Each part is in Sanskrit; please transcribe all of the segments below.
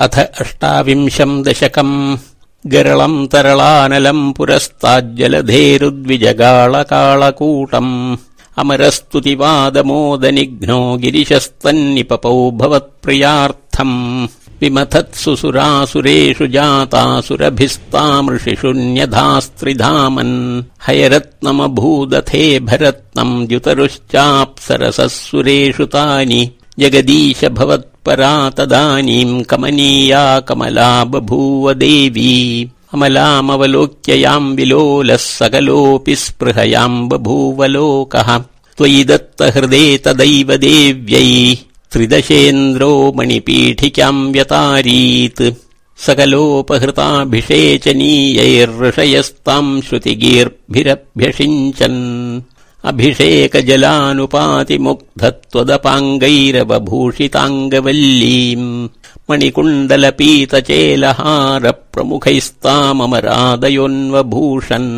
अथ अष्टाविंशम् दशकम्। गरळम् तरलानलम् पुरस्ताज्जलधेरुद्विजगाळकाळकूटम्। अमरस्तुतिवादमोदनिघ्नो गिरिशस्तन्निपपौ भवत्प्रियार्थम्। विमथत्सु सुरासुरेषु जातासुरभिस्तामृषिषु न्यधास्त्रिधामन् हयरत्नमभूदथे भरत्नम् द्युतरुश्चाप्सरसः सुरेषु तानि। जगदीश भवत्परा तदानीम् कमनीया कमला बभूव देवी अमलामवलोक्ययाम् विलोलः सकलोऽपि स्पृहयाम् बभूव लोकः त्वयि दत्तहृदे तदैव देव्यै त्रिदशेन्द्रो मणिपीठिकाम् व्यतारीत्। सकलोपहृताभिषेचनीयैर्षयस्ताम् श्रुतिगीर्भिरभ्यषिञ्चन् अभिषेकजलानुपातिमुग्धत्वदपाङ्गैरवभूषिताङ्गवल्लीम् मणिकुण्डलपीतचेलहारप्रमुखैस्तामरादयोन्वभूषन्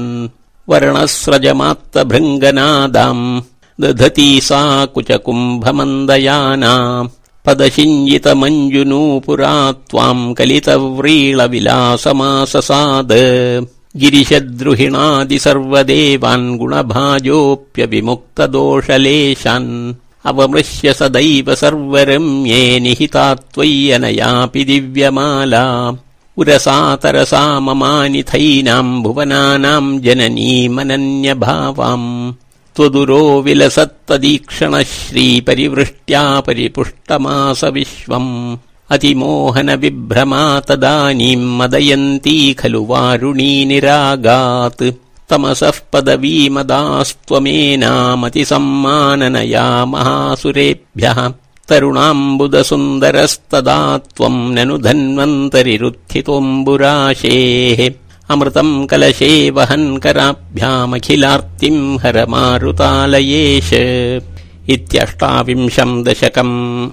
वर्णस्रजमात्तभृङ्गनादाम् दधती सा कुचकुम्भमन्दयाना पदशिञ्जितमञ्जुनूपुरा त्वाम् कलितव्रीळविलासमाससाद गिरिशद्रुहिणादि सर्वदेवान् गुणभाजोऽप्यविमुक्तदोषलेशान् अवमृश्य सदैव सर्वरम्ये निहिता त्वय्यनयापि दिव्यमाला उरसा ममानिथैनाम् भुवनानाम् जननीमनन्यभावाम् त्वदुरो विलसत्तदीक्षणः श्रीपरिवृष्ट्या परिपुष्टमास विश्वम् अतिमोहन विभ्रमा तदानीम् मदयन्ती खलु वारुणी निरागात् तमसः पदवीमदास्त्वमेनामतिसम्माननया महासुरेभ्यः। तरुणाम्बुदसुन्दरस्तदा त्वम् ननु धन्वन्तरिरुत्थितोऽम्बुराशेः। अमृतम् कलशे वहन्कराभ्यामखिलार्तिम् हर मारुतालयेश इत्यष्टाविंशम् दशकम्